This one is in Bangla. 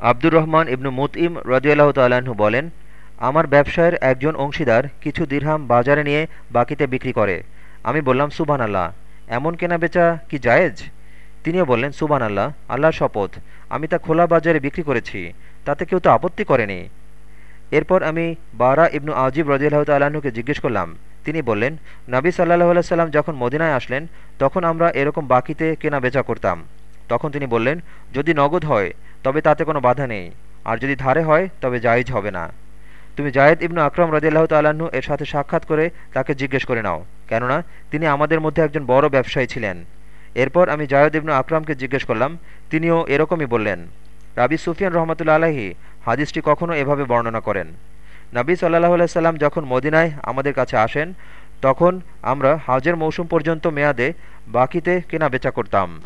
আব্দুর রহমান ইবনু মুতইম রদিয়াল্লাহ তাল্লাহ্ন বলেন, আমার ব্যবসায়ের একজন অংশীদার কিছু দিরহাম বাজারে নিয়ে বাকিতে বিক্রি করে। আমি বললাম সুবান আল্লাহ এমন কেনা বেচা কি জায়েজ? তিনিও বললেন সুবান আল্লাহ আল্লাহর শপথ। আমি তা খোলা বাজারে বিক্রি করেছি, তাতে কেউ তো আপত্তি করেনি। এরপর আমি বারা ইবনু আজিব রদিয়াল্লাহ তাল্লাহ্নকে জিজ্ঞেস করলাম। তিনি বললেন, নবী সাল্লাহ আলাইসাল্লাম যখন মদিনায় আসলেন, তখন আমরা এরকম বাকিতে কেনা বেচা করতাম। তখন তিনি বললেন, যদি নগদ হয় তবে তাতে কোনো বাধা নেই। আর যদি ধারে হয়, তবে জায়েজ হবে না। তুমি জায়েদ ইবনু আকরম রদিয়াল্লাহ তাল্লাহ্ন এর সাথে সাক্ষাৎ করে তাকে জিজ্ঞেস করে নাও। কেননা, তিনি আমাদের মধ্যে একজন বড় ব্যবসায়ী ছিলেন। এরপর আমি জায়দ ইবনু আকরামকে জিজ্ঞেস করলাম, তিনিও এরকমই বললেন, রাবি সুফিয়ান রহমতুল্লা আলাহি হাদিসটি কখনও এভাবে বর্ণনা করেন। নবী সাল্লাহ আলাইসাল্লাম যখন মদিনায় আমাদের কাছে আসেন, তখন আমরা হাজের মৌসুম পর্যন্ত মেয়াদে বাকিতে কেনা বেচা করতাম।